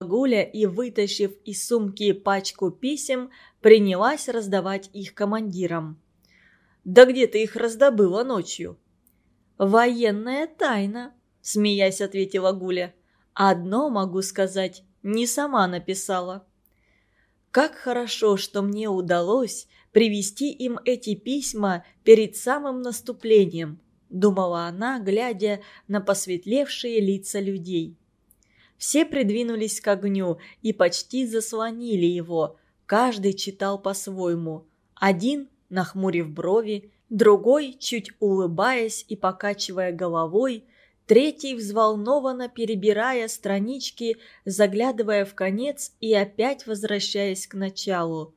Гуля и, вытащив из сумки пачку писем, принялась раздавать их командирам. «Да где ты их раздобыла ночью?» «Военная тайна», — смеясь ответила Гуля. «Одно могу сказать, не сама написала». «Как хорошо, что мне удалось привести им эти письма перед самым наступлением», — думала она, глядя на посветлевшие лица людей. Все придвинулись к огню и почти заслонили его. Каждый читал по-своему. Один, нахмурив брови, другой, чуть улыбаясь и покачивая головой, третий, взволнованно перебирая странички, заглядывая в конец и опять возвращаясь к началу.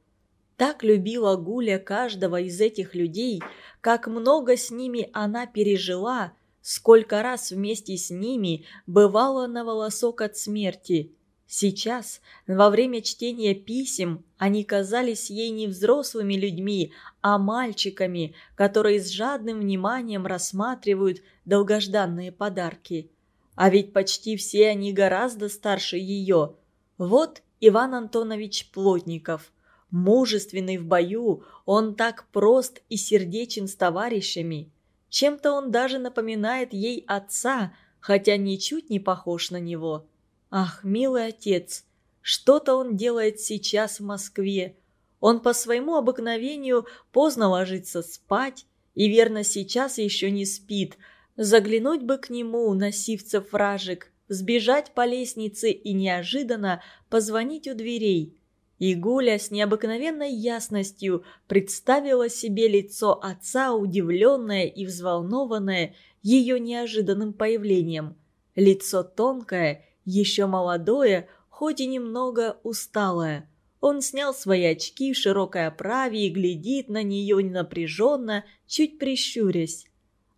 Так любила Гуля каждого из этих людей, как много с ними она пережила – Сколько раз вместе с ними бывало на волосок от смерти. Сейчас, во время чтения писем, они казались ей не взрослыми людьми, а мальчиками, которые с жадным вниманием рассматривают долгожданные подарки. А ведь почти все они гораздо старше ее. Вот Иван Антонович Плотников. Мужественный в бою, он так прост и сердечен с товарищами. Чем-то он даже напоминает ей отца, хотя ничуть не похож на него. Ах, милый отец, что-то он делает сейчас в Москве. Он по своему обыкновению поздно ложится спать, и верно сейчас еще не спит. Заглянуть бы к нему, носивцев вражек, сбежать по лестнице и неожиданно позвонить у дверей – и Гуля с необыкновенной ясностью представила себе лицо отца, удивленное и взволнованное ее неожиданным появлением. Лицо тонкое, еще молодое, хоть и немного усталое. Он снял свои очки в широкой оправе и глядит на нее напряженно, чуть прищурясь.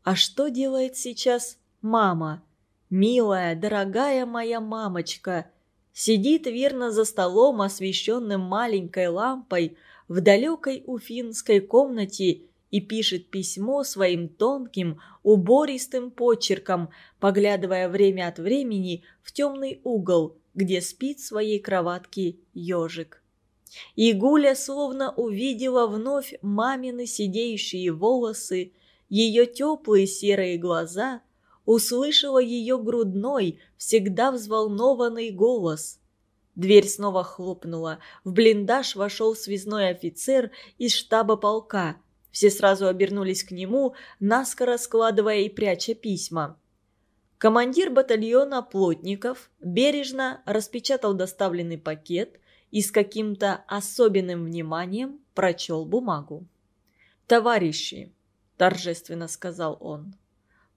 А что делает сейчас мама? Милая, дорогая моя мамочка – Сидит верно за столом, освещенным маленькой лампой, в далекой уфинской комнате и пишет письмо своим тонким, убористым почерком, поглядывая время от времени в темный угол, где спит в своей кроватке ежик. И Гуля словно увидела вновь мамины сидеющие волосы, ее теплые серые глаза – услышала ее грудной, всегда взволнованный голос. Дверь снова хлопнула. В блиндаж вошел связной офицер из штаба полка. Все сразу обернулись к нему, наскоро складывая и пряча письма. Командир батальона плотников бережно распечатал доставленный пакет и с каким-то особенным вниманием прочел бумагу. «Товарищи», – торжественно сказал он, –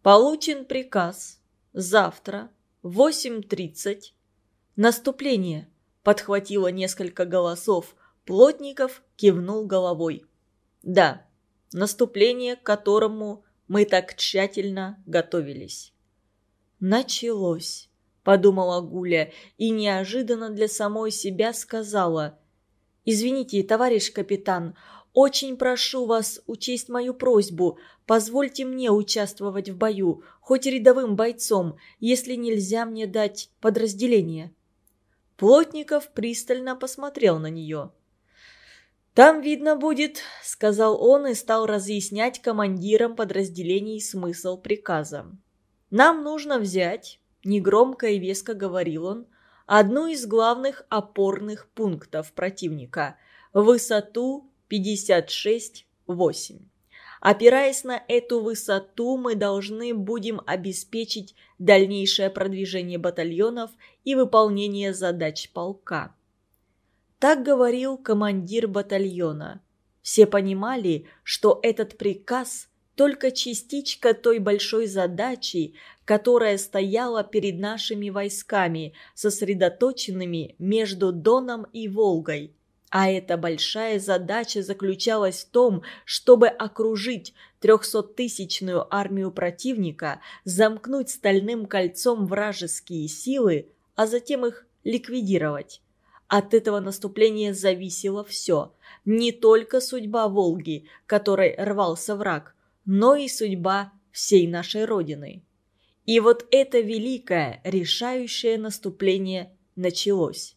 Получен приказ. Завтра, в 8.30. Наступление. Подхватило несколько голосов. Плотников кивнул головой. Да, наступление, к которому мы так тщательно готовились. Началось, подумала Гуля и неожиданно для самой себя сказала. «Извините, товарищ капитан, очень прошу вас учесть мою просьбу. Позвольте мне участвовать в бою, хоть рядовым бойцом, если нельзя мне дать подразделение». Плотников пристально посмотрел на нее. «Там видно будет», — сказал он и стал разъяснять командирам подразделений смысл приказа. «Нам нужно взять», — негромко и веско говорил он, — «одну из главных опорных пунктов противника — высоту 56,8. Опираясь на эту высоту, мы должны будем обеспечить дальнейшее продвижение батальонов и выполнение задач полка. Так говорил командир батальона. Все понимали, что этот приказ – только частичка той большой задачи, которая стояла перед нашими войсками, сосредоточенными между Доном и Волгой – а эта большая задача заключалась в том, чтобы окружить трехсоттысячную армию противника, замкнуть стальным кольцом вражеские силы, а затем их ликвидировать. От этого наступления зависело все. Не только судьба Волги, которой рвался враг, но и судьба всей нашей Родины. И вот это великое, решающее наступление началось.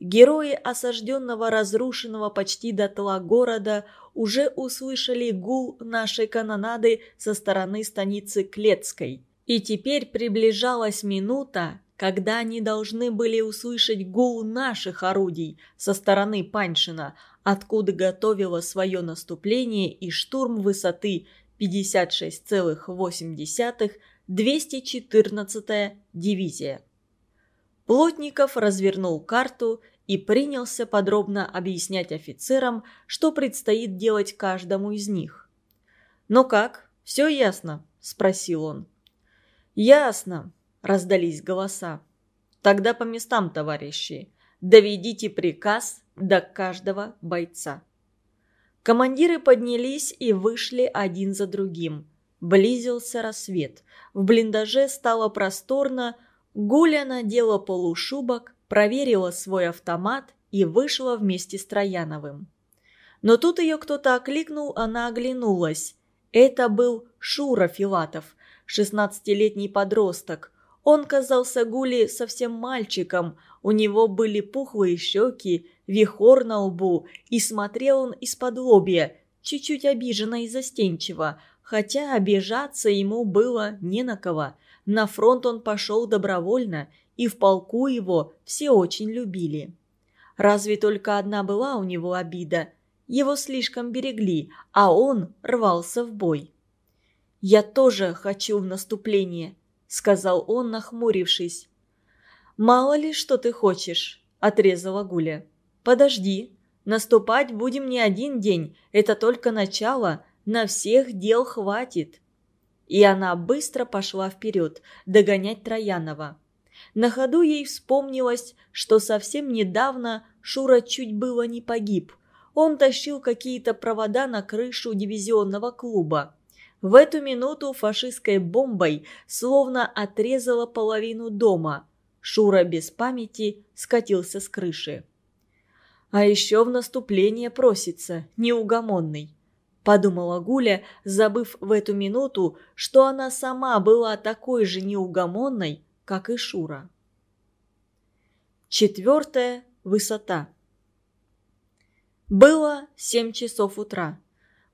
Герои осажденного, разрушенного почти дотла города уже услышали гул нашей канонады со стороны станицы Клетской. И теперь приближалась минута, когда они должны были услышать гул наших орудий со стороны Паншина, откуда готовила свое наступление и штурм высоты 56,8 214-я дивизия. Плотников развернул карту и принялся подробно объяснять офицерам, что предстоит делать каждому из них. «Ну как, все ясно?» – спросил он. «Ясно», – раздались голоса. «Тогда по местам, товарищи. Доведите приказ до каждого бойца». Командиры поднялись и вышли один за другим. Близился рассвет. В блиндаже стало просторно. Гуля надела полушубок, проверила свой автомат и вышла вместе с Трояновым. Но тут ее кто-то окликнул, она оглянулась. Это был Шура Филатов, шестнадцатилетний подросток. Он казался Гуле совсем мальчиком, у него были пухлые щеки, вихор на лбу, и смотрел он из-под лобья, чуть-чуть обиженно и застенчиво, хотя обижаться ему было не на кого. На фронт он пошел добровольно, и в полку его все очень любили. Разве только одна была у него обида – его слишком берегли, а он рвался в бой. «Я тоже хочу в наступление», — сказал он, нахмурившись. «Мало ли, что ты хочешь», — отрезала Гуля. «Подожди. Наступать будем не один день, это только начало, на всех дел хватит». И она быстро пошла вперед, догонять Троянова. На ходу ей вспомнилось, что совсем недавно Шура чуть было не погиб. Он тащил какие-то провода на крышу дивизионного клуба. В эту минуту фашистской бомбой словно отрезала половину дома. Шура без памяти скатился с крыши. А еще в наступление просится, неугомонный. Подумала Гуля, забыв в эту минуту, что она сама была такой же неугомонной, как и Шура. Четвертая высота. Было семь часов утра.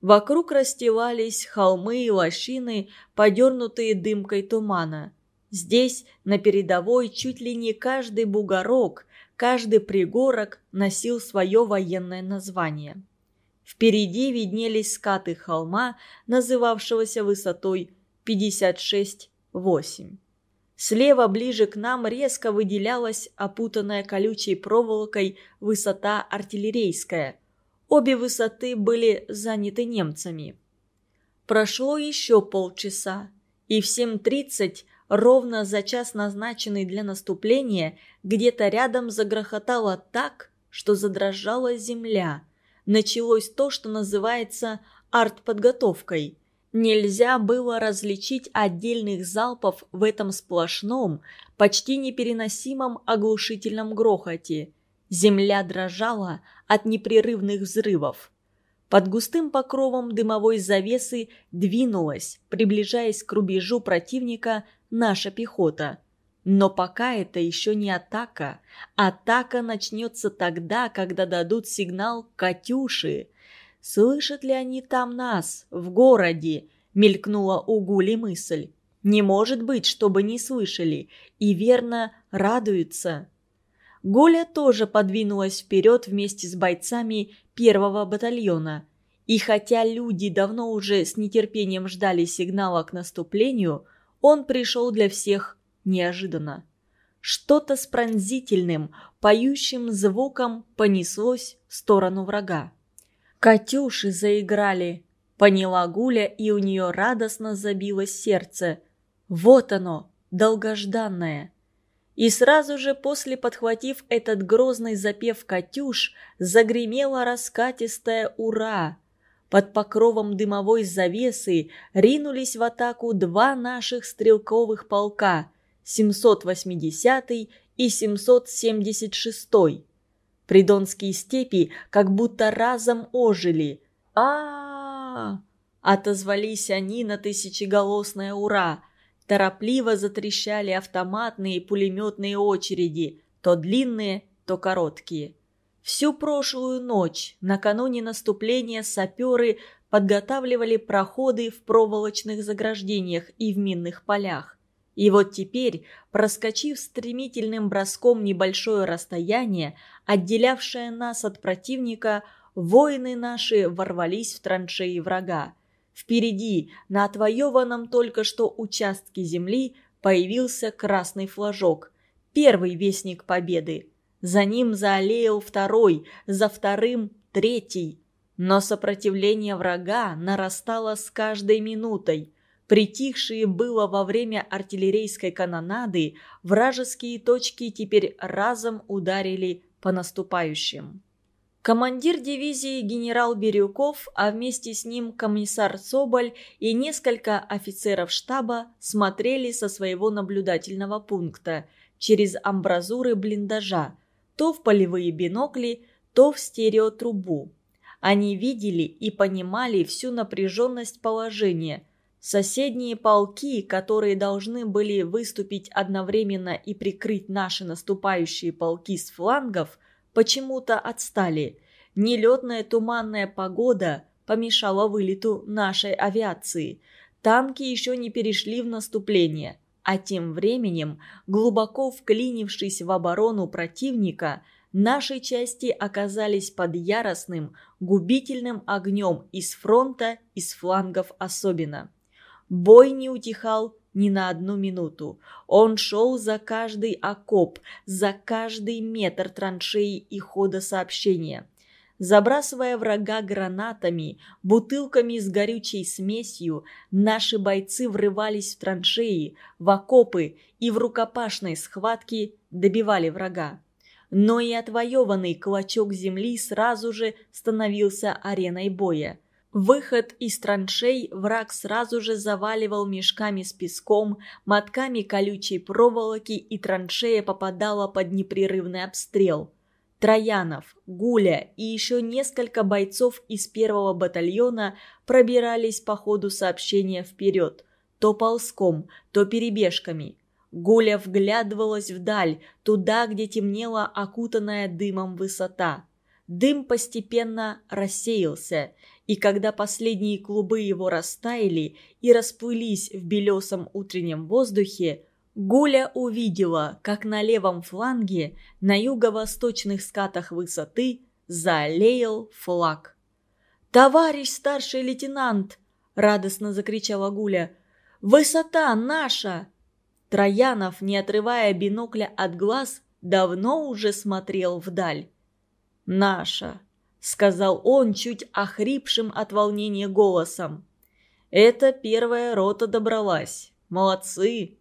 Вокруг расстилались холмы и лощины, подернутые дымкой тумана. Здесь, на передовой, чуть ли не каждый бугорок, каждый пригорок носил свое военное название. Впереди виднелись скаты холма, называвшегося высотой 56,8. Слева, ближе к нам, резко выделялась опутанная колючей проволокой высота артиллерийская – Обе высоты были заняты немцами. Прошло еще полчаса, и в 7.30, ровно за час назначенный для наступления, где-то рядом загрохотало так, что задрожала земля. Началось то, что называется артподготовкой. Нельзя было различить отдельных залпов в этом сплошном, почти непереносимом оглушительном грохоте. Земля дрожала от непрерывных взрывов. Под густым покровом дымовой завесы двинулась, приближаясь к рубежу противника, наша пехота. Но пока это еще не атака. Атака начнется тогда, когда дадут сигнал «Катюши». «Слышат ли они там нас, в городе?» — мелькнула у Гули мысль. «Не может быть, чтобы не слышали. И верно радуются». Голя тоже подвинулась вперед вместе с бойцами первого батальона. И хотя люди давно уже с нетерпением ждали сигнала к наступлению, он пришел для всех неожиданно. Что-то с пронзительным, поющим звуком понеслось в сторону врага. «Катюши заиграли!» — поняла Гуля, и у нее радостно забилось сердце. «Вот оно, долгожданное!» И сразу же после, подхватив этот грозный запев «Катюш», загремела раскатистая «Ура!». Под покровом дымовой завесы ринулись в атаку два наших стрелковых полка – 780 и 776. Придонские степи как будто разом ожили. а а, -а Отозвались они на тысячеголосное «Ура!», Торопливо затрещали автоматные и пулеметные очереди. то длинные, то короткие. Всю прошлую ночь, накануне наступления, саперы подготавливали проходы в проволочных заграждениях и в минных полях. И вот теперь, проскочив стремительным броском небольшое расстояние, отделявшее нас от противника, воины наши ворвались в траншеи врага. Впереди, на отвоеванном только что участке земли, появился красный флажок. Первый вестник победы. За ним заолеял второй, за вторым третий. Но сопротивление врага нарастало с каждой минутой. Притихшие было во время артиллерийской канонады, вражеские точки теперь разом ударили по наступающим. Командир дивизии генерал Бирюков, а вместе с ним комиссар Соболь и несколько офицеров штаба смотрели со своего наблюдательного пункта через амбразуры блиндажа, то в полевые бинокли, то в стереотрубу. Они видели и понимали всю напряженность положения. Соседние полки, которые должны были выступить одновременно и прикрыть наши наступающие полки с флангов – почему-то отстали. Нелетная туманная погода помешала вылету нашей авиации. Танки еще не перешли в наступление. А тем временем, глубоко вклинившись в оборону противника, наши части оказались под яростным, губительным огнем из фронта и с флангов особенно. Бой не утихал ни на одну минуту. Он шел за каждый окоп, за каждый метр траншеи и хода сообщения. Забрасывая врага гранатами, бутылками с горючей смесью, наши бойцы врывались в траншеи, в окопы и в рукопашной схватке добивали врага. Но и отвоеванный клочок земли сразу же становился ареной боя. Выход из траншей враг сразу же заваливал мешками с песком, мотками колючей проволоки, и траншея попадала под непрерывный обстрел. Троянов, Гуля и еще несколько бойцов из первого батальона пробирались по ходу сообщения вперед, то ползком, то перебежками. Гуля вглядывалась вдаль, туда, где темнела окутанная дымом высота. Дым постепенно рассеялся, и когда последние клубы его растаяли и расплылись в белесом утреннем воздухе, Гуля увидела, как на левом фланге, на юго-восточных скатах высоты, залеял флаг. «Товарищ старший лейтенант!» – радостно закричала Гуля. «Высота наша!» Троянов, не отрывая бинокля от глаз, давно уже смотрел вдаль. «Наша!» — сказал он чуть охрипшим от волнения голосом. «Это первая рота добралась. Молодцы!»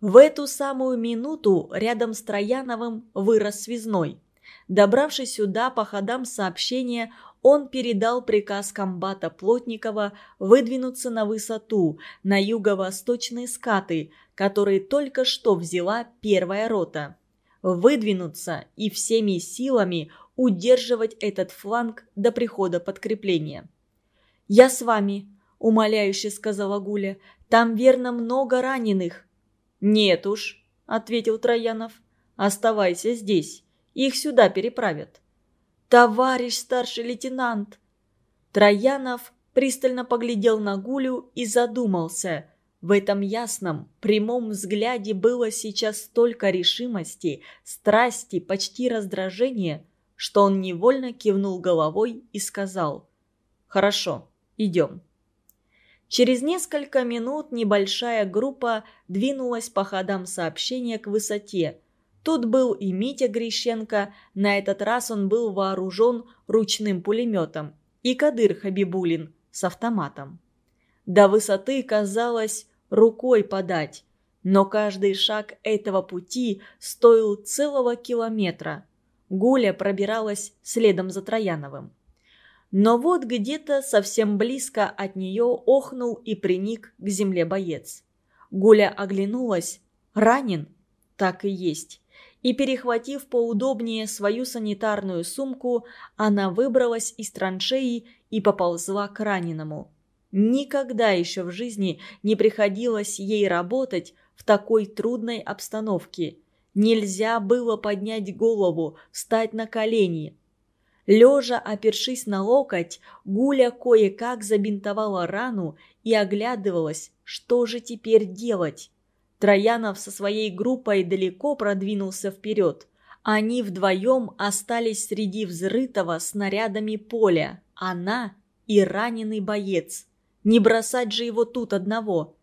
В эту самую минуту рядом с Трояновым вырос связной. Добравшись сюда по ходам сообщения, он передал приказ комбата Плотникова выдвинуться на высоту, на юго-восточные скаты, которые только что взяла первая рота. Выдвинуться и всеми силами удерживать этот фланг до прихода подкрепления. «Я с вами», — умоляюще сказала Гуля. «Там, верно, много раненых». «Нет уж», — ответил Троянов. «Оставайся здесь. Их сюда переправят». «Товарищ старший лейтенант!» Троянов пристально поглядел на Гулю и задумался. В этом ясном, прямом взгляде было сейчас столько решимости, страсти, почти раздражения, что он невольно кивнул головой и сказал «Хорошо, идем». Через несколько минут небольшая группа двинулась по ходам сообщения к высоте. Тут был и Митя Грищенко, на этот раз он был вооружен ручным пулеметом, и Кадыр Хабибулин с автоматом. До высоты казалось рукой подать, но каждый шаг этого пути стоил целого километра – Гуля пробиралась следом за Трояновым. Но вот где-то совсем близко от нее охнул и приник к земле боец. Гуля оглянулась. Ранен? Так и есть. И, перехватив поудобнее свою санитарную сумку, она выбралась из траншеи и поползла к раненому. Никогда еще в жизни не приходилось ей работать в такой трудной обстановке – Нельзя было поднять голову, встать на колени. Лежа, опершись на локоть, Гуля кое-как забинтовала рану и оглядывалась, что же теперь делать. Троянов со своей группой далеко продвинулся вперед. Они вдвоем остались среди взрытого снарядами поля. Она и раненый боец. Не бросать же его тут одного.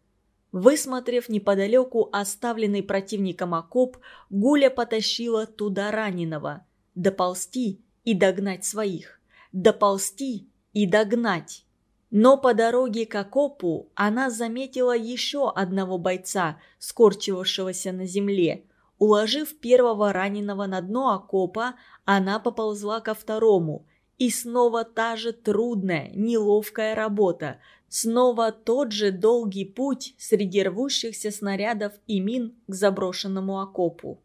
Высмотрев неподалеку оставленный противником окоп, Гуля потащила туда раненого. Доползти и догнать своих. Доползти и догнать. Но по дороге к окопу она заметила еще одного бойца, скорчивавшегося на земле. Уложив первого раненого на дно окопа, она поползла ко второму. И снова та же трудная, неловкая работа. Снова тот же долгий путь среди рвущихся снарядов и мин к заброшенному окопу.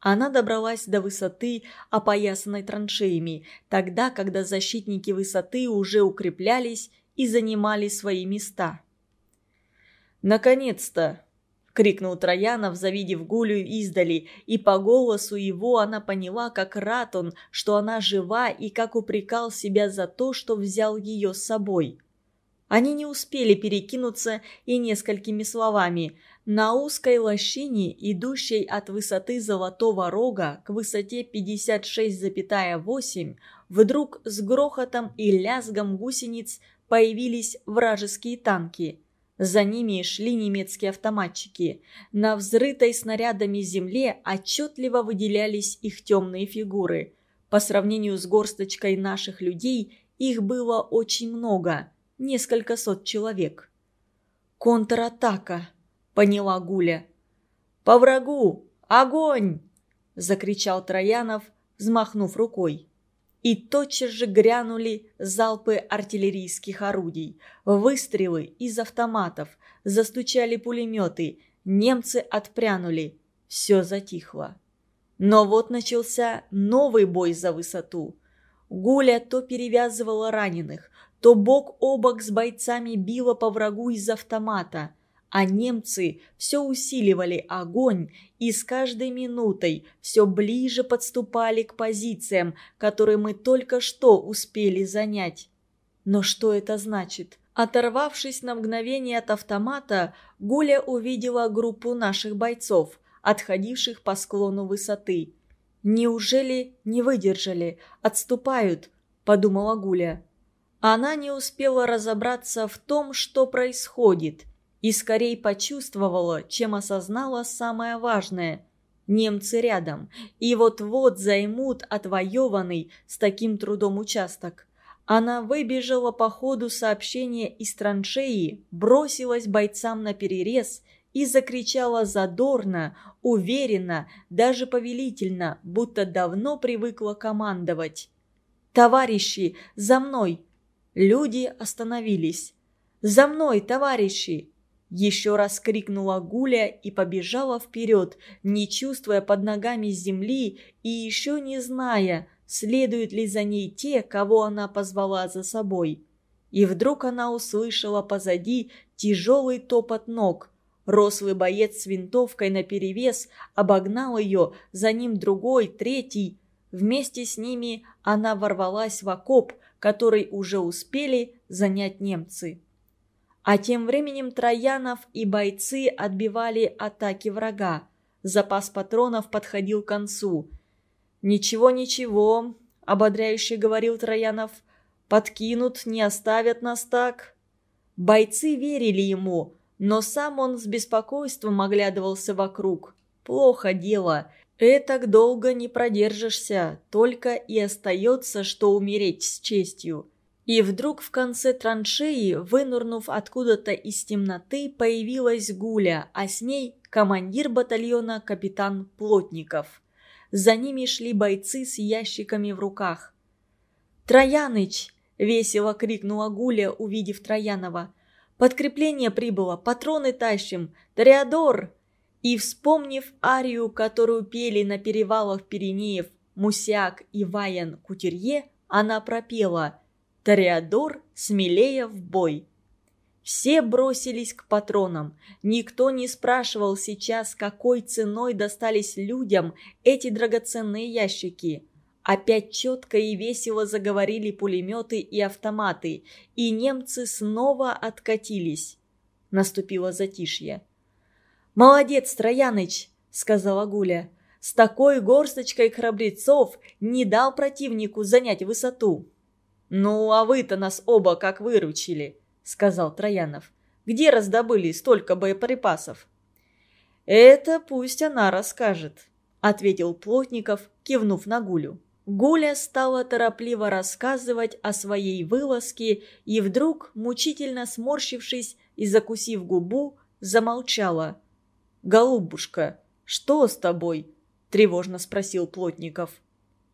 Она добралась до высоты, опоясанной траншеями, тогда, когда защитники высоты уже укреплялись и занимали свои места. «Наконец-то!» — крикнул Троянов, завидев Гулю издали, и по голосу его она поняла, как рад он, что она жива, и как упрекал себя за то, что взял ее с собой. Они не успели перекинуться и несколькими словами. На узкой лощине, идущей от высоты Золотого Рога к высоте 56,8, вдруг с грохотом и лязгом гусениц появились вражеские танки. За ними шли немецкие автоматчики. На взрытой снарядами земле отчетливо выделялись их темные фигуры. По сравнению с горсточкой наших людей их было очень много, несколько сот человек. «Контратака!» — поняла Гуля. «По врагу! Огонь!» — закричал Троянов, взмахнув рукой и тотчас же грянули залпы артиллерийских орудий, выстрелы из автоматов, застучали пулеметы, немцы отпрянули. Все затихло. Но вот начался новый бой за высоту. Гуля то перевязывала раненых, то бок о бок с бойцами била по врагу из автомата – а немцы все усиливали огонь и с каждой минутой все ближе подступали к позициям, которые мы только что успели занять. Но что это значит? Оторвавшись на мгновение от автомата, Гуля увидела группу наших бойцов, отходивших по склону высоты. «Неужели не выдержали? Отступают?» – подумала Гуля. Она не успела разобраться в том, что происходит – и скорее почувствовала, чем осознала самое важное. Немцы рядом, и вот-вот займут отвоеванный с таким трудом участок. Она выбежала по ходу сообщения из траншеи, бросилась бойцам на перерез и закричала задорно, уверенно, даже повелительно, будто давно привыкла командовать. «Товарищи, за мной!» Люди остановились. «За мной, товарищи!» Еще раз крикнула Гуля и побежала вперед, не чувствуя под ногами земли и еще не зная, следуют ли за ней те, кого она позвала за собой. И вдруг она услышала позади тяжелый топот ног. Рослый боец с винтовкой наперевес обогнал ее, за ним другой, третий. Вместе с ними она ворвалась в окоп, который уже успели занять немцы. А тем временем Троянов и бойцы отбивали атаки врага. Запас патронов подходил к концу. «Ничего, ничего», — ободряюще говорил Троянов. «Подкинут, не оставят нас так». Бойцы верили ему, но сам он с беспокойством оглядывался вокруг. «Плохо дело. Этак долго не продержишься, только и остается, что умереть с честью». И вдруг в конце траншеи, вынурнув откуда-то из темноты, появилась Гуля, а с ней командир батальона капитан Плотников. За ними шли бойцы с ящиками в руках. «Трояныч!» – весело крикнула Гуля, увидев Троянова. «Подкрепление прибыло, патроны тащим! Тореадор!» И, вспомнив арию, которую пели на перевалах Пиренеев Мусяк и Ваян Кутерье, она пропела – Тореадор смелее в бой. Все бросились к патронам. Никто не спрашивал сейчас, какой ценой достались людям эти драгоценные ящики. Опять четко и весело заговорили пулеметы и автоматы, и немцы снова откатились. Наступило затишье. «Молодец, Трояныч!» — сказала Гуля. «С такой горсточкой храбрецов не дал противнику занять высоту». «Ну, а вы-то нас оба как выручили!» — сказал Троянов. «Где раздобыли столько боеприпасов?» «Это пусть она расскажет», — ответил Плотников, кивнув на Гулю. Гуля стала торопливо рассказывать о своей вылазке и вдруг, мучительно сморщившись и закусив губу, замолчала. «Голубушка, что с тобой?» – тревожно спросил Плотников.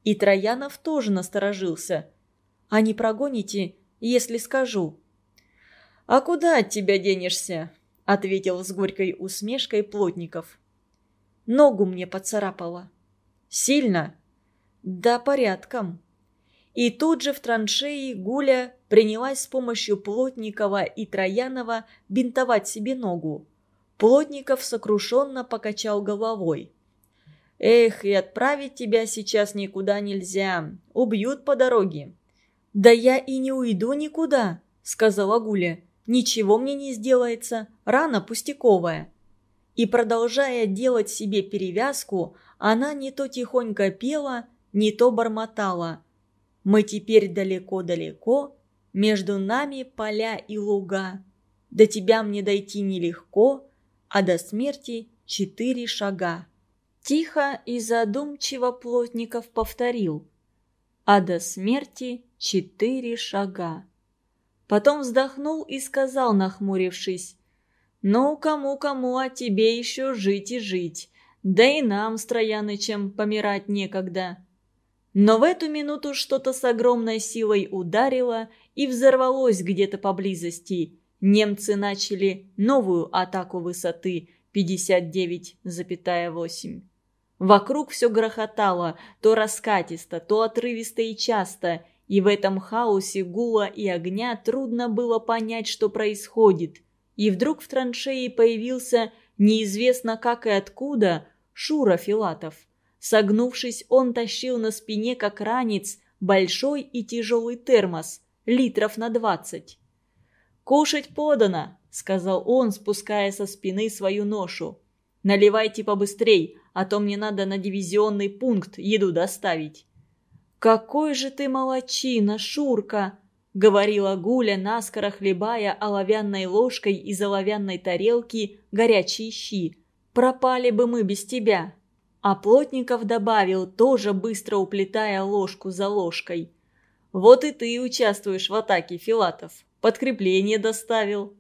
И Троянов тоже насторожился. «А не прогоните, если скажу?» «А куда от тебя денешься?» – ответил с горькой усмешкой Плотников. «Ногу мне поцарапало». «Сильно?» «Да порядком». И тут же в траншеи Гуля принялась с помощью Плотникова и Троянова бинтовать себе ногу. Плотников сокрушенно покачал головой. «Эх, и отправить тебя сейчас никуда нельзя. Убьют по дороге». «Да я и не уйду никуда», — сказала Гуля. Ничего мне не сделается, рана пустяковая. И продолжая делать себе перевязку, она не то тихонько пела, не то бормотала. «Мы теперь далеко-далеко, между нами поля и луга. До тебя мне дойти нелегко, а до смерти четыре шага». Тихо и задумчиво Плотников повторил. «А до смерти четыре шага». Потом вздохнул и сказал, нахмурившись. «Ну, кому-кому, а тебе еще жить и жить. Да и нам с Троянычем помирать некогда». Но в эту минуту что-то с огромной силой ударило и взорвалось где-то поблизости. Немцы начали новую атаку высоты 59,8. Вокруг все грохотало, то раскатисто, то отрывисто и часто – и в этом хаосе гула и огня трудно было понять, что происходит. И вдруг в траншеи появился, неизвестно как и откуда, Шура Филатов. Согнувшись, он тащил на спине, как ранец, большой и тяжелый термос, литров на двадцать. «Кушать подано», — сказал он, спуская со спины свою ношу. «Наливайте побыстрей, а то мне надо на дивизионный пункт еду доставить». «Какой же ты молочина, Шурка!» — говорила Гуля, наскоро хлебая оловянной ложкой из оловянной тарелки горячие щи. «Пропали бы мы без тебя!» А Плотников добавил, тоже быстро уплетая ложку за ложкой. «Вот и ты участвуешь в атаке, Филатов. Подкрепление доставил».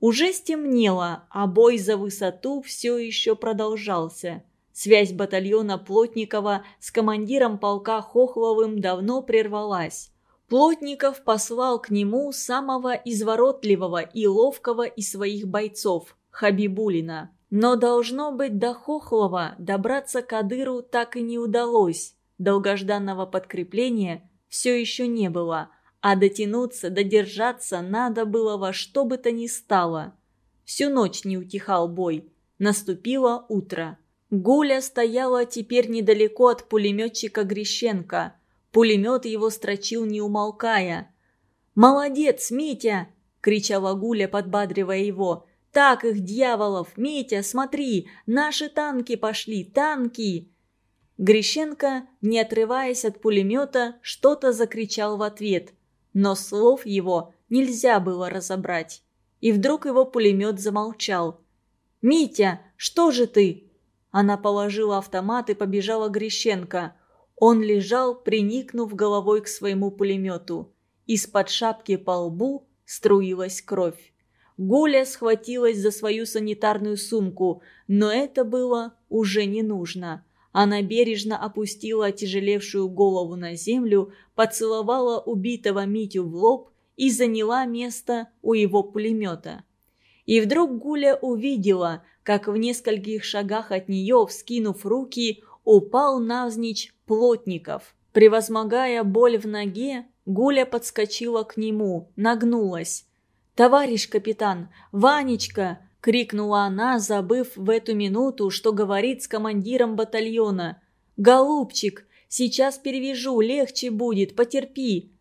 Уже стемнело, а бой за высоту все еще продолжался. Связь батальона Плотникова с командиром полка Хохловым давно прервалась. Плотников послал к нему самого изворотливого и ловкого из своих бойцов – Хабибулина. Но, должно быть, до Хохлова добраться к Адыру так и не удалось. Долгожданного подкрепления все еще не было, а дотянуться, додержаться надо было во что бы то ни стало. Всю ночь не утихал бой. Наступило утро. Гуля стояла теперь недалеко от пулеметчика Грищенко. Пулемет его строчил не умолкая. «Молодец, Митя!» – кричала Гуля, подбадривая его. «Так их, дьяволов! Митя, смотри! Наши танки пошли! Танки!» Грищенко, не отрываясь от пулемета, что-то закричал в ответ. Но слов его нельзя было разобрать. И вдруг его пулемет замолчал. «Митя, что же ты?» Она положила автомат и побежала Грищенко. Он лежал, приникнув головой к своему пулемету. Из-под шапки по лбу струилась кровь. Гуля схватилась за свою санитарную сумку, но это было уже не нужно. Она бережно опустила отяжелевшую голову на землю, поцеловала убитого Митю в лоб и заняла место у его пулемета. И вдруг Гуля увидела, как в нескольких шагах от нее, вскинув руки, упал навзничь Плотников. Превозмогая боль в ноге, Гуля подскочила к нему, нагнулась. «Товарищ капитан! Ванечка!» – крикнула она, забыв в эту минуту, что говорит с командиром батальона. «Голубчик, сейчас перевяжу, легче будет, потерпи!»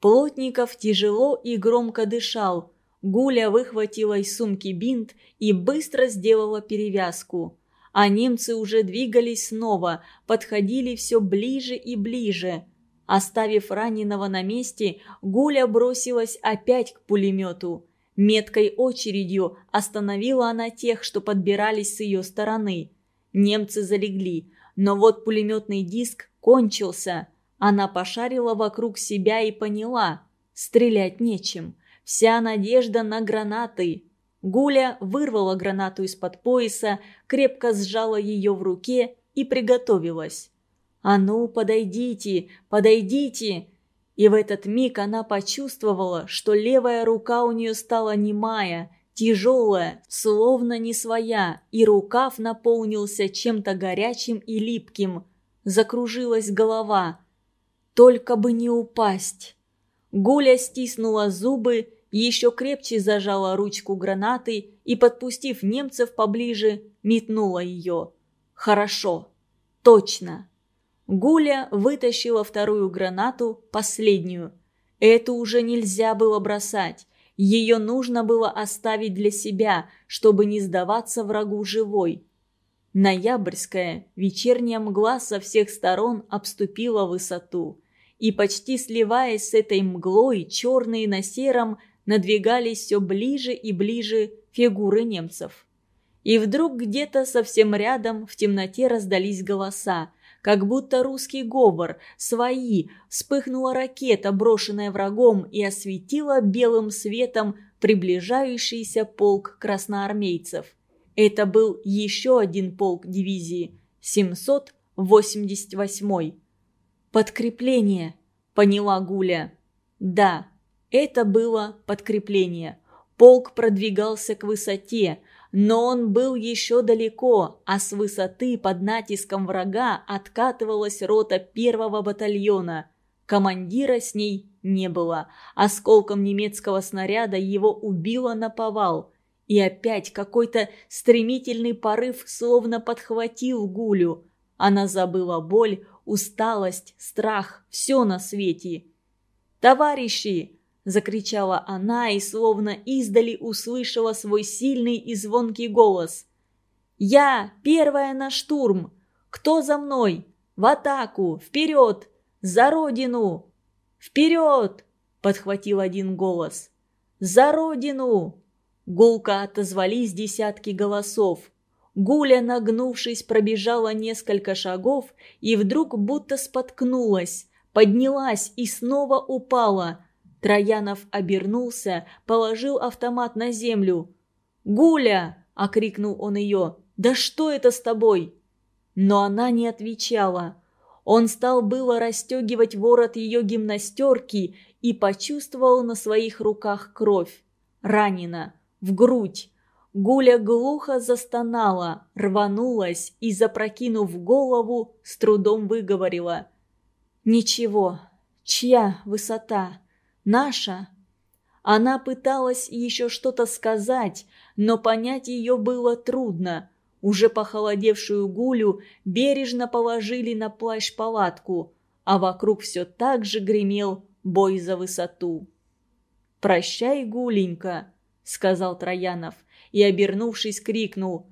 Плотников тяжело и громко дышал. Гуля выхватила из сумки бинт и быстро сделала перевязку. А немцы уже двигались снова, подходили все ближе и ближе. Оставив раненого на месте, Гуля бросилась опять к пулемету. Меткой очередью остановила она тех, что подбирались с ее стороны. Немцы залегли, но вот пулеметный диск кончился. Она пошарила вокруг себя и поняла – стрелять нечем. Вся надежда на гранаты. Гуля вырвала гранату из-под пояса, крепко сжала ее в руке и приготовилась. «А ну, подойдите, подойдите!» И в этот миг она почувствовала, что левая рука у нее стала немая, тяжелая, словно не своя, и рукав наполнился чем-то горячим и липким. Закружилась голова. Только бы не упасть. Гуля стиснула зубы, еще крепче зажала ручку гранаты и, подпустив немцев поближе, метнула ее. «Хорошо. Точно!» Гуля вытащила вторую гранату, последнюю. Эту уже нельзя было бросать. Ее нужно было оставить для себя, чтобы не сдаваться врагу живой. Ноябрьская вечерняя мгла со всех сторон обступила высоту. И почти сливаясь с этой мглой, черные на сером надвигались все ближе и ближе фигуры немцев. И вдруг где-то совсем рядом в темноте раздались голоса – как будто русский говор, свои, вспыхнула ракета, брошенная врагом, и осветила белым светом приближающийся полк красноармейцев. Это был еще один полк дивизии, 788-й. «Подкрепление», — поняла Гуля. «Да, это было подкрепление. Полк продвигался к высоте, но он был еще далеко, а с высоты под натиском врага откатывалась рота первого батальона. Командира с ней не было. Осколком немецкого снаряда его убило на повал. И опять какой-то стремительный порыв словно подхватил Гулю. Она забыла боль, усталость, страх, все на свете. «Товарищи!» – закричала она и словно издали услышала свой сильный и звонкий голос. «Я первая на штурм! Кто за мной? В атаку! Вперед! За родину! Вперед!» – подхватил один голос. «За родину!» Гулко отозвались десятки голосов. Гуля, нагнувшись, пробежала несколько шагов и вдруг будто споткнулась, поднялась и снова упала – Троянов обернулся, положил автомат на землю. «Гуля!» – окрикнул он ее. «Да что это с тобой?» Но она не отвечала. Он стал было расстегивать ворот ее гимнастерки и почувствовал на своих руках кровь. Ранена. В грудь. Гуля глухо застонала, рванулась и, запрокинув голову, с трудом выговорила. «Ничего. Чья высота?» Наша. Она пыталась еще что-то сказать, но понять ее было трудно. Уже похолодевшую гулю бережно положили на плащ палатку, а вокруг все так же гремел бой за высоту. «Прощай, гуленька», — сказал Троянов и, обернувшись, крикнул.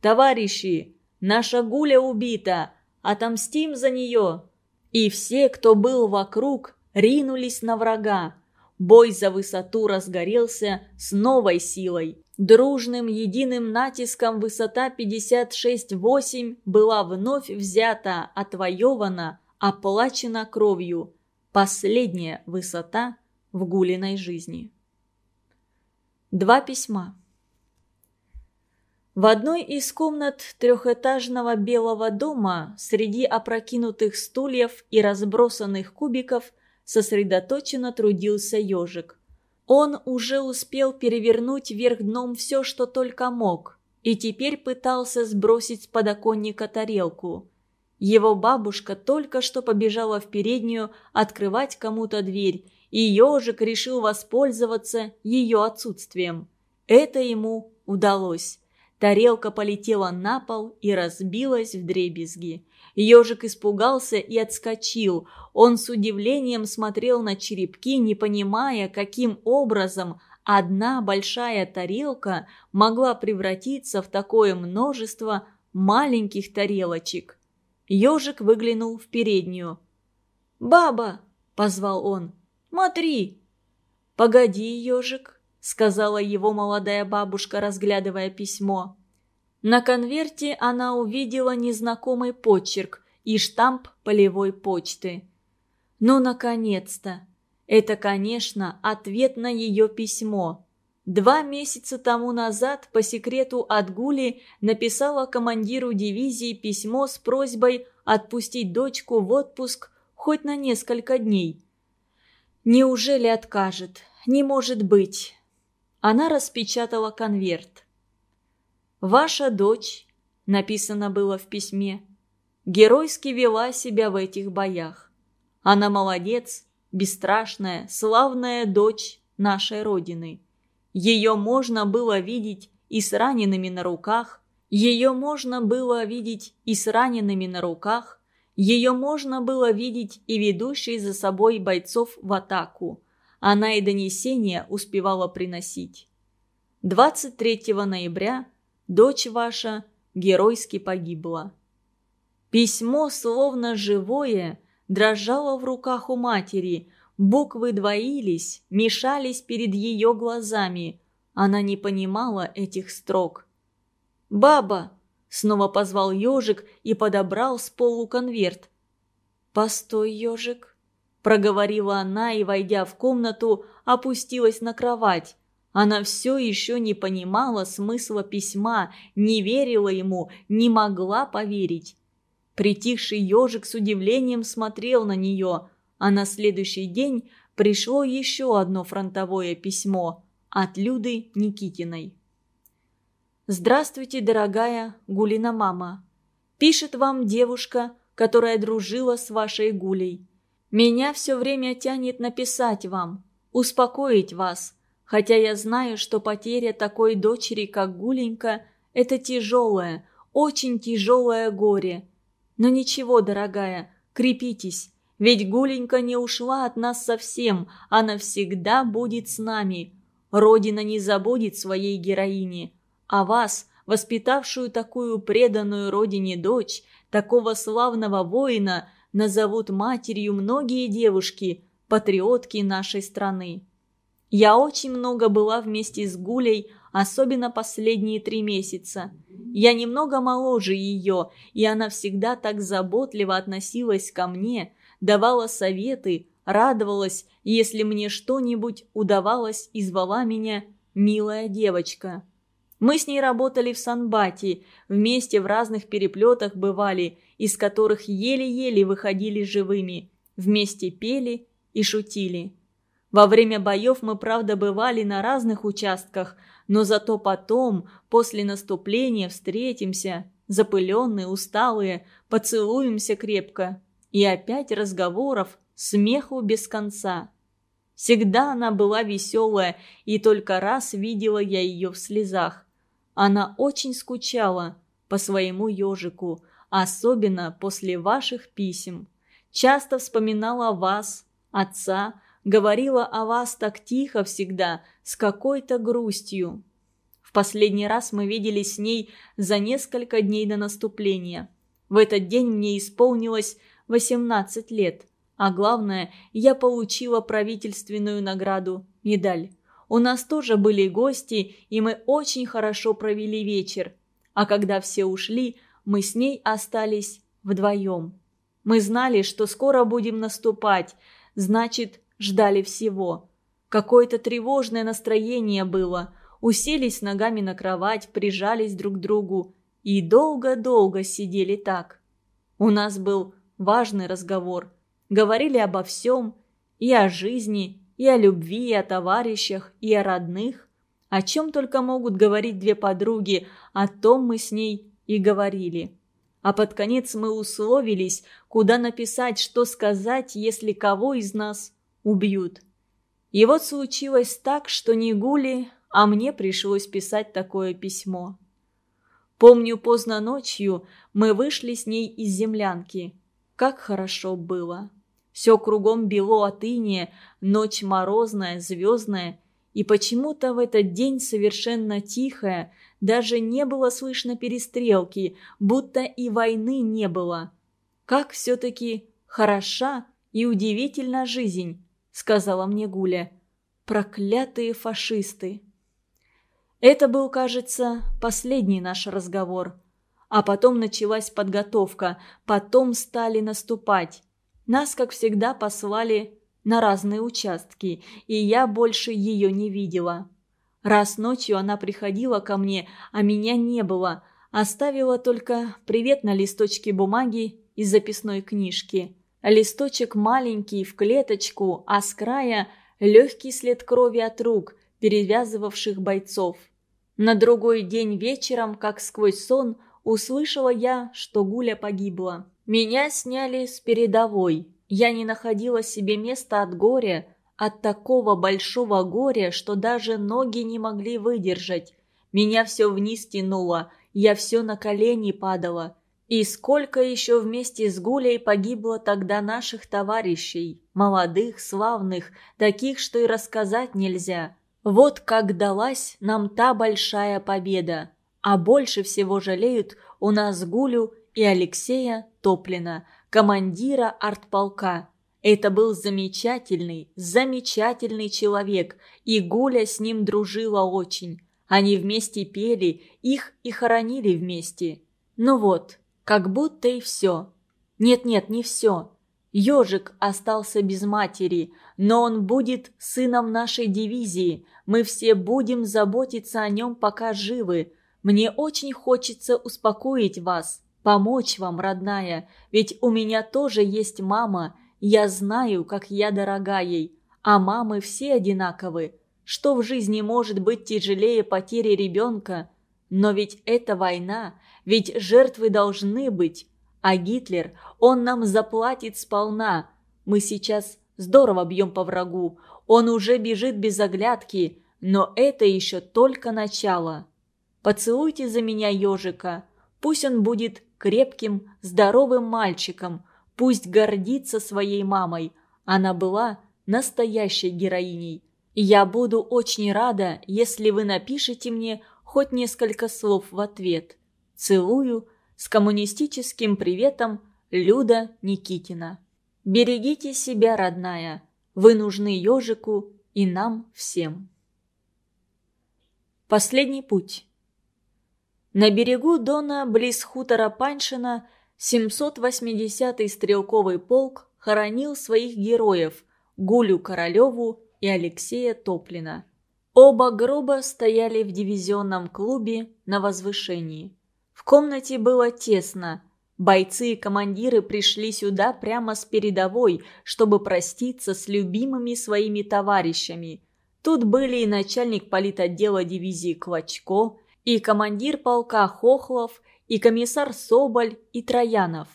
«Товарищи, наша гуля убита! Отомстим за нее!» И все, кто был вокруг, ринулись на врага. Бой за высоту разгорелся с новой силой. Дружным единым натиском высота 56-8 была вновь взята, отвоевана, оплачена кровью. Последняя высота в Гулиной жизни. Два письма. В одной из комнат трехэтажного белого дома среди опрокинутых стульев и разбросанных кубиков сосредоточенно трудился ежик. Он уже успел перевернуть вверх дном все, что только мог, и теперь пытался сбросить с подоконника тарелку. Его бабушка только что побежала в переднюю открывать кому-то дверь, и ежик решил воспользоваться ее отсутствием. Это ему удалось. Тарелка полетела на пол и разбилась в дребезги. Ежик испугался и отскочил. Он с удивлением смотрел на черепки, не понимая, каким образом одна большая тарелка могла превратиться в такое множество маленьких тарелочек. Ежик выглянул в переднюю. «Баба!» – позвал он. «Смотри!» «Погоди, ежик!» – сказала его молодая бабушка, разглядывая письмо. На конверте она увидела незнакомый почерк и штамп полевой почты. Ну, наконец-то! Это, конечно, ответ на ее письмо. Два месяца тому назад по секрету от Гули написала командиру дивизии письмо с просьбой отпустить дочку в отпуск хоть на несколько дней. Неужели откажет? Не может быть. Она распечатала конверт. «Ваша дочь», — написано было в письме, — геройски вела себя в этих боях. Она молодец, бесстрашная, славная дочь нашей Родины. Ее можно было видеть и с ранеными на руках, ее можно было видеть и с ранеными на руках, ее можно было видеть и ведущей за собой бойцов в атаку. Она и донесения успевала приносить. 23 ноября Дочь ваша геройски погибла». Письмо, словно живое, дрожало в руках у матери, буквы двоились, мешались перед ее глазами. Она не понимала этих строк. «Баба!» — снова позвал ежик и подобрал с полу конверт. «Постой, ежик!» — проговорила она и, войдя в комнату, опустилась на кровать. Она все еще не понимала смысла письма, не верила ему, не могла поверить. Притихший ежик с удивлением смотрел на нее, а на следующий день пришло еще одно фронтовое письмо от Люды Никитиной. «Здравствуйте, дорогая Гулина мама. Пишет вам девушка, которая дружила с вашей Гулей. Меня все время тянет написать вам, успокоить вас» Хотя я знаю, что потеря такой дочери, как Гуленька, это тяжелое, очень тяжелое горе. Но ничего, дорогая, крепитесь, ведь Гуленька не ушла от нас совсем, она всегда будет с нами. Родина не забудет своей героини. А вас, воспитавшую такую преданную родине дочь, такого славного воина, назовут матерью многие девушки, патриотки нашей страны. Я очень много была вместе с Гулей, особенно последние три месяца. Я немного моложе ее, и она всегда так заботливо относилась ко мне, давала советы, радовалась, если мне что-нибудь удавалось и звала меня «милая девочка». Мы с ней работали в Санбате, вместе в разных переплетах бывали, из которых еле-еле выходили живыми, вместе пели и шутили. Во время боев мы, правда, бывали на разных участках, но зато потом, после наступления, встретимся, запыленные, усталые, поцелуемся крепко. И опять разговоров, смеху без конца. Всегда она была веселая, и только раз видела я ее в слезах. Она очень скучала по своему ежику, особенно после ваших писем. Часто вспоминала вас, отца, говорила о вас так тихо всегда, с какой-то грустью. В последний раз мы виделись с ней за несколько дней до наступления. В этот день мне исполнилось 18 лет, а главное, я получила правительственную награду – медаль. У нас тоже были гости, и мы очень хорошо провели вечер. А когда все ушли, мы с ней остались вдвоем. Мы знали, что скоро будем наступать, значит, ждали всего. Какое-то тревожное настроение было. Уселись ногами на кровать, прижались друг к другу и долго-долго сидели так. У нас был важный разговор. Говорили обо всем, и о жизни, и о любви, и о товарищах, и о родных. О чем только могут говорить две подруги, о том мы с ней и говорили. А под конец мы условились, куда написать, что сказать, если кого из нас убьют. И вот случилось так, что не Гули, а мне пришлось писать такое письмо. Помню, поздно ночью мы вышли с ней из землянки. Как хорошо было. Все кругом бело от иния, ночь морозная, звездная, и почему-то в этот день совершенно тихая, даже не было слышно перестрелки, будто и войны не было. Как все-таки хороша и удивительна жизнь, сказала мне Гуля. Проклятые фашисты. Это был, кажется, последний наш разговор. А потом началась подготовка, потом стали наступать. Нас, как всегда, послали на разные участки, и я больше ее не видела. Раз ночью она приходила ко мне, а меня не было, оставила только привет на листочке бумаги из записной книжки. Листочек маленький, в клеточку, а с края легкий след крови от рук, перевязывавших бойцов. На другой день вечером, как сквозь сон, услышала я, что Гуля погибла. Меня сняли с передовой. Я не находила себе места от горя, от такого большого горя, что даже ноги не могли выдержать. Меня все вниз тянуло, я все на колени падала. И сколько еще вместе с Гулей погибло тогда наших товарищей, молодых, славных, таких, что и рассказать нельзя. Вот как далась нам та большая победа. А больше всего жалеют у нас Гулю и Алексея Топлина, командира артполка. Это был замечательный, замечательный человек, и Гуля с ним дружила очень. Они вместе пели, их и хоронили вместе. Ну вот, как будто и все. Нет-нет, не все. Ежик остался без матери, но он будет сыном нашей дивизии. Мы все будем заботиться о нем, пока живы. Мне очень хочется успокоить вас, помочь вам, родная, ведь у меня тоже есть мама, я знаю, как я дорога ей, а мамы все одинаковы. Что в жизни может быть тяжелее потери ребенка? Но ведь это война, ведь жертвы должны быть. А Гитлер, он нам заплатит сполна. Мы сейчас здорово бьем по врагу. Он уже бежит без оглядки, но это еще только начало. Поцелуйте за меня ежика. Пусть он будет крепким, здоровым мальчиком. Пусть гордится своей мамой. Она была настоящей героиней. Я буду очень рада, если вы напишете мне хоть несколько слов в ответ. Целую с коммунистическим приветом Люда Никитина. Берегите себя, родная. Вы нужны ежику и нам всем. Последний путь. На берегу Дона, близ хутора Паншина, 780-й стрелковый полк хоронил своих героев Гулю Королеву и Алексея Топлина. Оба гроба стояли в дивизионном клубе на возвышении. В комнате было тесно. Бойцы и командиры пришли сюда прямо с передовой, чтобы проститься с любимыми своими товарищами. Тут были и начальник политотдела дивизии Клочко, и командир полка Хохлов, и комиссар Соболь, и Троянов.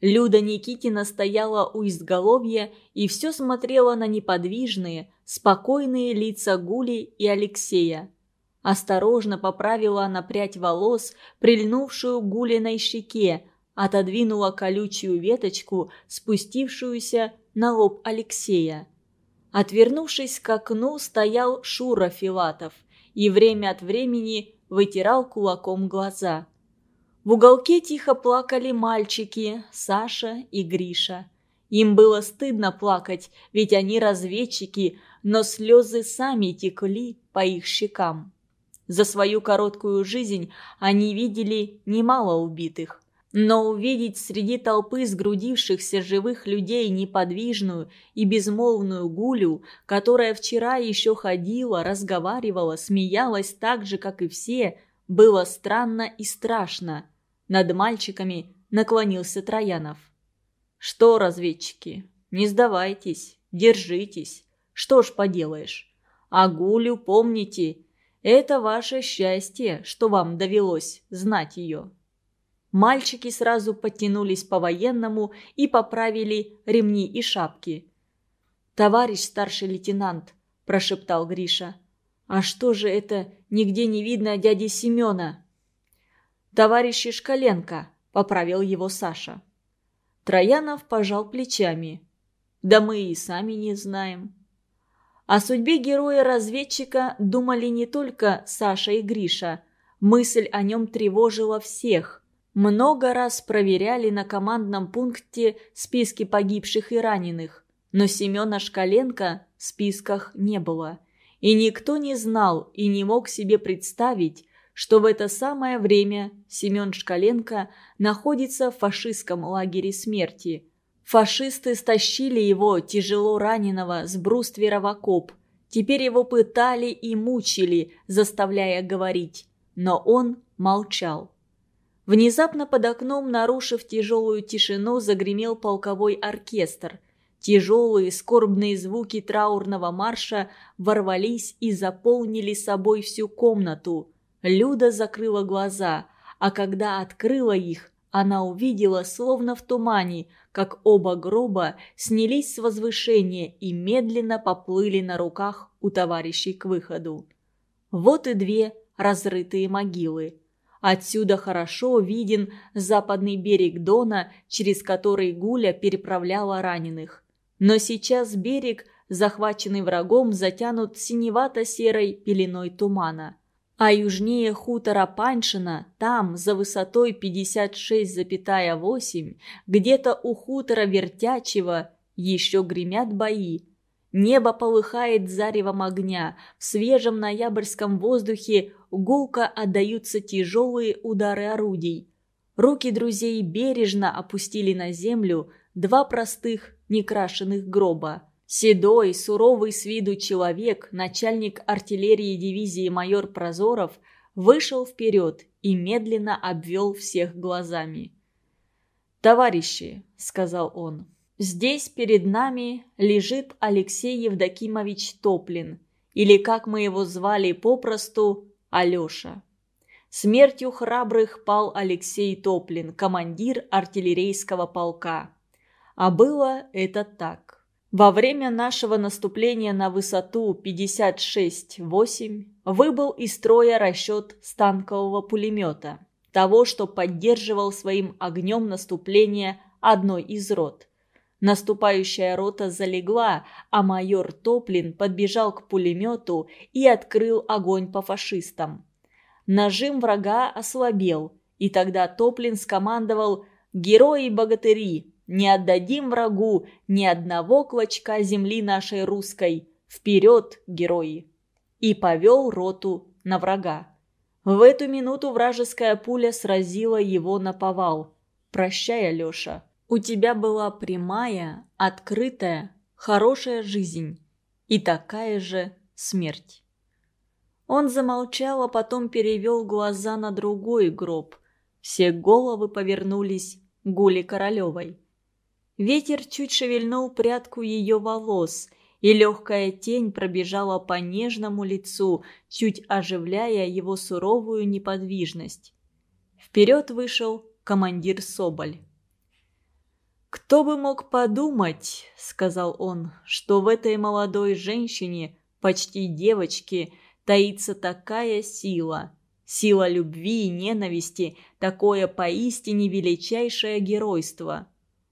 Люда Никитина стояла у изголовья и все смотрела на неподвижные, спокойные лица Гули и Алексея. Осторожно поправила она прядь волос, прильнувшую Гулиной щеке, отодвинула колючую веточку, спустившуюся на лоб Алексея. Отвернувшись к окну, стоял Шура Филатов и время от времени вытирал кулаком глаза. В уголке тихо плакали мальчики Саша и Гриша. Им было стыдно плакать, ведь они разведчики, но слезы сами текли по их щекам. За свою короткую жизнь они видели немало убитых. Но увидеть среди толпы сгрудившихся живых людей неподвижную и безмолвную гулю, которая вчера еще ходила, разговаривала, смеялась так же, как и все, было странно и страшно. Над мальчиками наклонился Троянов. «Что, разведчики, не сдавайтесь, держитесь. Что ж поделаешь. А Гулю помните, это ваше счастье, что вам довелось знать ее». Мальчики сразу подтянулись по-военному и поправили ремни и шапки. «Товарищ старший лейтенант», – прошептал Гриша. «А что же это нигде не видно дяди Семена?» «Товарищ Ишкаленко», – поправил его Саша. Троянов пожал плечами. «Да мы и сами не знаем». О судьбе героя-разведчика думали не только Саша и Гриша. Мысль о нем тревожила всех. Много раз проверяли на командном пункте списки погибших и раненых, но Семена Шкаленко в списках не было. И никто не знал и не мог себе представить, что в это самое время Семен Шкаленко находится в фашистском лагере смерти. Фашисты стащили его, тяжело раненого, с бруствера в окоп. Теперь его пытали и мучили, заставляя говорить. Но он молчал. Внезапно под окном, нарушив тяжелую тишину, загремел полковой оркестр. Тяжелые скорбные звуки траурного марша ворвались и заполнили собой всю комнату. Люда закрыла глаза, а когда открыла их, она увидела, словно в тумане, как оба гроба снялись с возвышения и медленно поплыли на руках у товарищей к выходу. Вот и две разрытые могилы. Отсюда хорошо виден западный берег Дона, через который Гуля переправляла раненых. Но сейчас берег, захваченный врагом, затянут синевато-серой пеленой тумана. А южнее хутора Паншина, там, за высотой 56,8, где-то у хутора Вертячего, еще гремят бои. Небо полыхает заревом огня, в свежем ноябрьском воздухе гулко отдаются тяжелые удары орудий. Руки друзей бережно опустили на землю два простых некрашенных гроба. Седой, суровый с виду человек, начальник артиллерии дивизии майор Прозоров, вышел вперед и медленно обвел всех глазами. «Товарищи», — сказал он, — «здесь перед нами лежит Алексей Евдокимович Топлин, или, как мы его звали попросту, Алеша. Смертью храбрых пал Алексей Топлин, командир артиллерийского полка. А было это так. Во время нашего наступления на высоту 56-8 выбыл из строя расчет станкового пулемета, того, что поддерживал своим огнем наступление одной из рот. Наступающая рота залегла, а майор Топлин подбежал к пулемету и открыл огонь по фашистам. Нажим врага ослабел, и тогда Топлин скомандовал «Герои-богатыри, не отдадим врагу ни одного клочка земли нашей русской! Вперед, герои!» И повел роту на врага. В эту минуту вражеская пуля сразила его на повал. «Прощай, Алеша!» У тебя была прямая, открытая, хорошая жизнь и такая же смерть. Он замолчал, а потом перевел глаза на другой гроб. Все головы повернулись к Гуле Королевой. Ветер чуть шевельнул прядку ее волос, и легкая тень пробежала по нежному лицу, чуть оживляя его суровую неподвижность. Вперед вышел командир Соболь. «Кто бы мог подумать, — сказал он, — что в этой молодой женщине, почти девочке, таится такая сила, сила любви и ненависти, такое поистине величайшее геройство.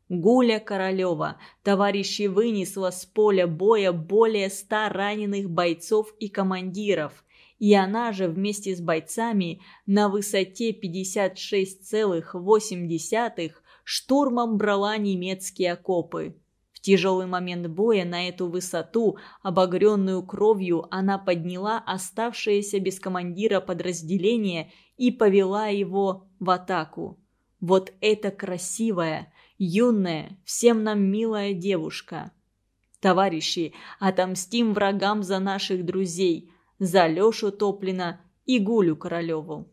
Гуля Королева, товарищи вынесла с поля боя более ста раненых бойцов и командиров, и она же вместе с бойцами на высоте 56,8 штурмом брала немецкие окопы. В тяжелый момент боя на эту высоту, обогренную кровью, она подняла оставшееся без командира подразделение и повела его в атаку. Вот эта красивая, юная, всем нам милая девушка. Товарищи, отомстим врагам за наших друзей, за Лешу Топлина и Гулю Королеву.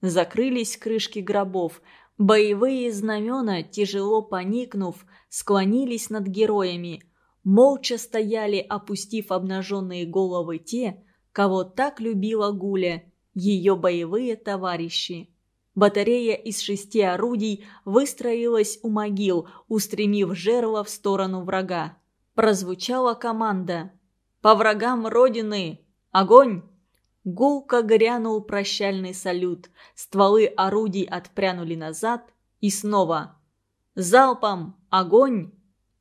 Закрылись крышки гробов, Боевые знамена, тяжело поникнув, склонились над героями. Молча стояли, опустив обнаженные головы те, кого так любила Гуля, ее боевые товарищи. Батарея из шести орудий выстроилась у могил, устремив жерло в сторону врага. Прозвучала команда. «По врагам Родины! Огонь!» Гулко грянул прощальный салют. Стволы орудий отпрянули назад. И снова. «Залпом! Огонь!»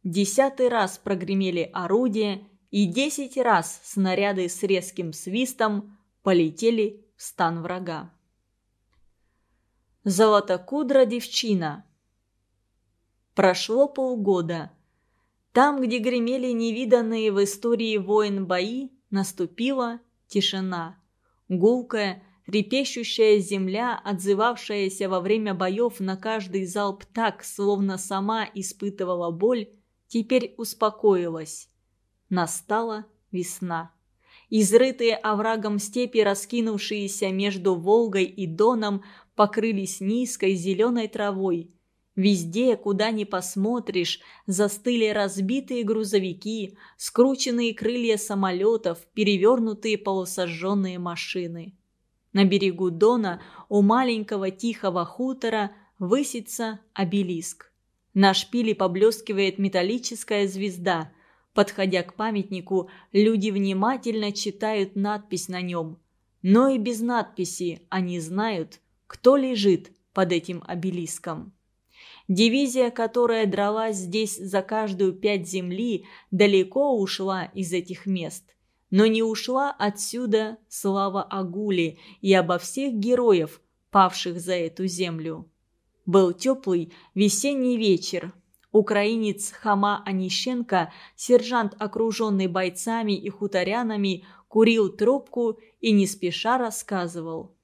Десятый раз прогремели орудия, и десять раз снаряды с резким свистом полетели в стан врага. Золотокудра девчина. Прошло полгода. Там, где гремели невиданные в истории войн бои, наступила тишина. Гулкая, трепещущая земля, отзывавшаяся во время боев на каждый залп так, словно сама испытывала боль, теперь успокоилась. Настала весна. Изрытые оврагом степи, раскинувшиеся между Волгой и Доном, покрылись низкой зеленой травой. Везде, куда ни посмотришь, застыли разбитые грузовики, скрученные крылья самолетов, перевернутые полусожженные машины. На берегу Дона у маленького тихого хутора высится обелиск. На шпиле поблескивает металлическая звезда. Подходя к памятнику, люди внимательно читают надпись на нем. Но и без надписи они знают – кто лежит под этим обелиском. Дивизия, которая дралась здесь за каждую пять земли, далеко ушла из этих мест. Но не ушла отсюда слава Агули и обо всех героев, павших за эту землю. Был теплый весенний вечер. Украинец Хама Онищенко, сержант, окруженный бойцами и хуторянами, курил трубку и не спеша рассказывал.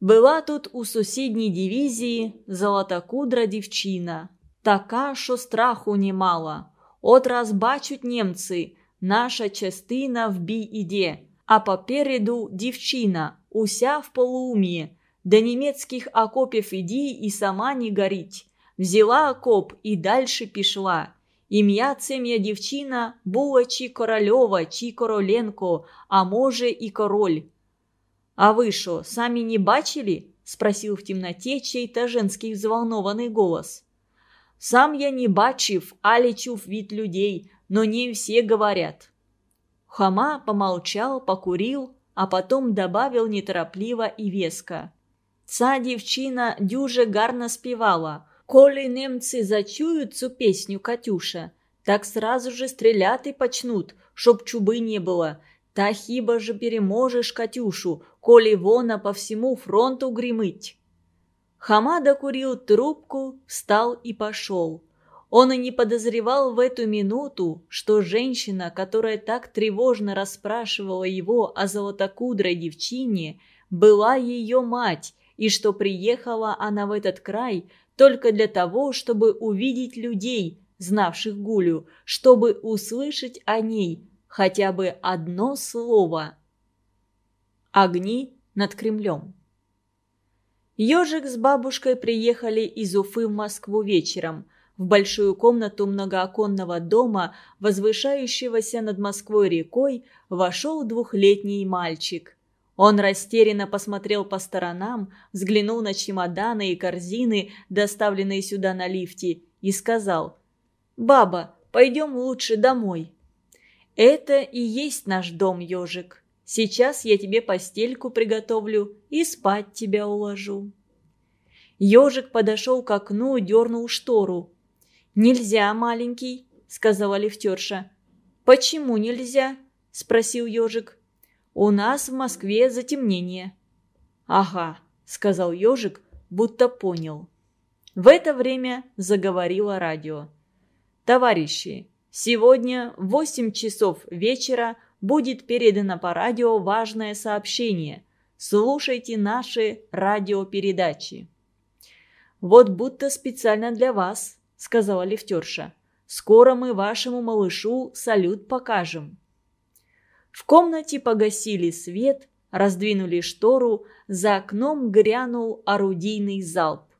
Була тут у сусідній дивізії золотокудра дівчина, така, що страху не мала. От раз бачать німці, наша частина в бій іде, а попереду дівчина, уся в полум'ї, до німецьких окопів іді і сама не горіть. Взяла окоп і дальше пішла. Ім'я цем'я дівчина була чи корольова, чи короленко, а може і король. «А вы шо, сами не бачили?» – спросил в темноте чей-то женский взволнованный голос. «Сам я не бачив, али чув вид людей, но не все говорят». Хама помолчал, покурил, а потом добавил неторопливо и веско. «Ця дівчина дюже гарно спевала. Коли немцы зачуют цю песню Катюша, так сразу же стреляти почнут, чтоб чубы не было. Та хіба же переможешь Катюшу, коли вона по всему фронту гремыть. Хамада курил трубку, встал и пошел. Он и не подозревал в эту минуту, что женщина, которая так тревожно расспрашивала его о золотокудрой девчине, была ее мать, и что приехала она в этот край только для того, чтобы увидеть людей, знавших Гулю, чтобы услышать о ней хотя бы одно слово – Огни над Кремлем. Ежик с бабушкой приехали из Уфы в Москву вечером, в большую комнату многооконного дома, возвышающегося над Москвой рекой, вошел двухлетний мальчик. Он растерянно посмотрел по сторонам, взглянул на чемоданы и корзины, доставленные сюда на лифте, и сказал «Баба, пойдем лучше домой». «Это и есть наш дом, ежик. Сейчас я тебе постельку приготовлю и спать тебя уложу». Ежик подошел к окну и дернул штору. «Нельзя, маленький», — сказала лифтерша. «Почему нельзя?» — спросил ежик. «У нас в Москве затемнение». «Ага», — сказал ежик, будто понял. В это время заговорило радио. «Товарищи, сегодня в восемь часов вечера будет передано по радио важное сообщение. Слушайте наши радиопередачи. «Вот будто специально для вас», — сказала лифтерша. «Скоро мы вашему малышу салют покажем». В комнате погасили свет, раздвинули штору, за окном грянул орудийный залп.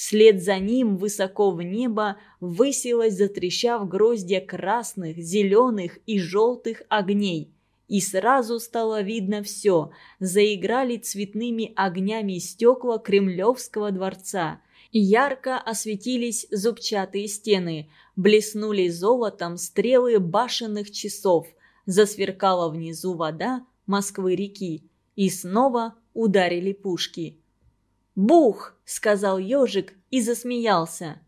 Вслед за ним высоко в небо высилась, затрещав гроздья красных, зеленых и желтых огней. и сразу стало видно все. Заиграли цветными огнями стекла Кремлевского дворца. Ярко осветились зубчатые стены, блеснули золотом стрелы башенных часов, засверкала внизу вода Москвы-реки, и снова ударили пушки. «Бух!» — сказал ежик и засмеялся.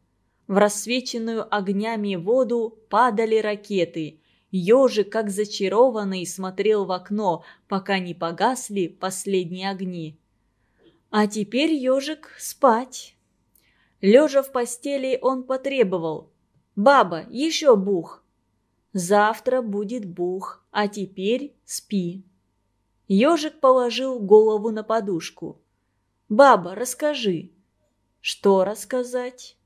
В рассвеченную огнями воду падали ракеты. Ежик, как зачарованный, смотрел в окно, пока не погасли последние огни. А теперь ежик спать. Лежа в постели, он потребовал. «Баба, еще бух!» «Завтра будет бух, а теперь спи». Ежик положил голову на подушку. «Баба, расскажи». «Что рассказать?»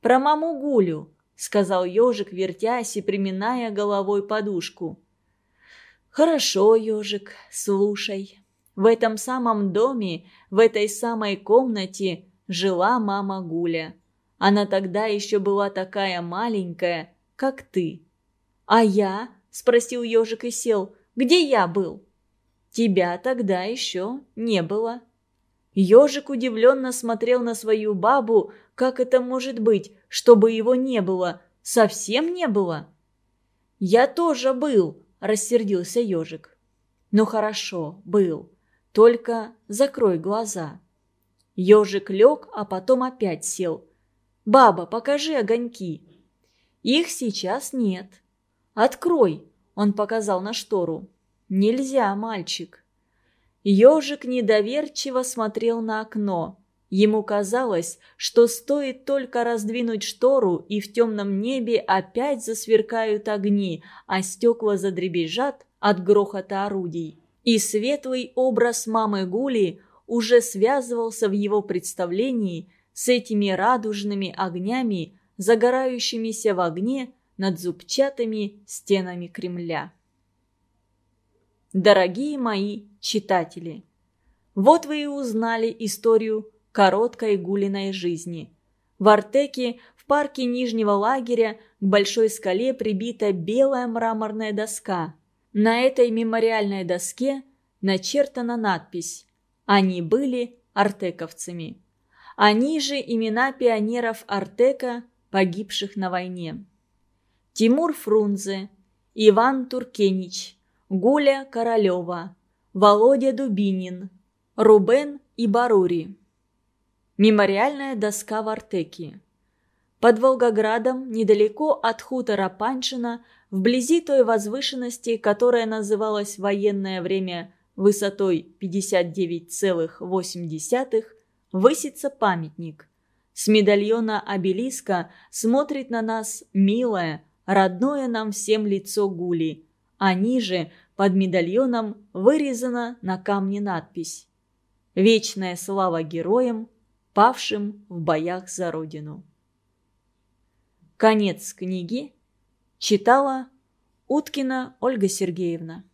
«Про маму Гулю», — сказал ежик, вертясь и приминая головой подушку. «Хорошо, ежик, слушай. В этом самом доме, в этой самой комнате жила мама Гуля. Она тогда еще была такая маленькая, как ты». «А я?» — спросил ежик и сел. «Где я был?» «Тебя тогда еще не было». Ежик удивленно смотрел на свою бабу, как это может быть, чтобы его не было, совсем не было. «Я тоже был», – рассердился ежик. «Ну хорошо, был. Только закрой глаза». Ежик лег, а потом опять сел. «Баба, покажи огоньки». «Их сейчас нет». «Открой», – он показал на штору. «Нельзя, мальчик». Ежик недоверчиво смотрел на окно. Ему казалось, что стоит только раздвинуть штору, и в темном небе опять засверкают огни, а стекла задребезжат от грохота орудий. И светлый образ мамы Гули уже связывался в его представлении с этими радужными огнями, загорающимися в огне над зубчатыми стенами Кремля. Дорогие мои читатели, вот вы и узнали историю короткой гулиной жизни. В Артеке, в парке Нижнего лагеря, к большой скале прибита белая мраморная доска. На этой мемориальной доске начертана надпись «Они были артековцами». Они же имена пионеров Артека, погибших на войне. Тимур Фрунзе, Иван Туркенич, Гуля Королева, Володя Дубинин, Рубен и Барури. Мемориальная доска в Артеке. Под Волгоградом, недалеко от хутора Паншина, вблизи той возвышенности, которая называлась военное время высотой 59,8, высится памятник. С медальона обелиска смотрит на нас милое, родное нам всем лицо Гули – а ниже, под медальоном, вырезана на камне надпись «Вечная слава героям, павшим в боях за Родину». Конец книги читала Уткина Ольга Сергеевна.